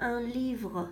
un livre.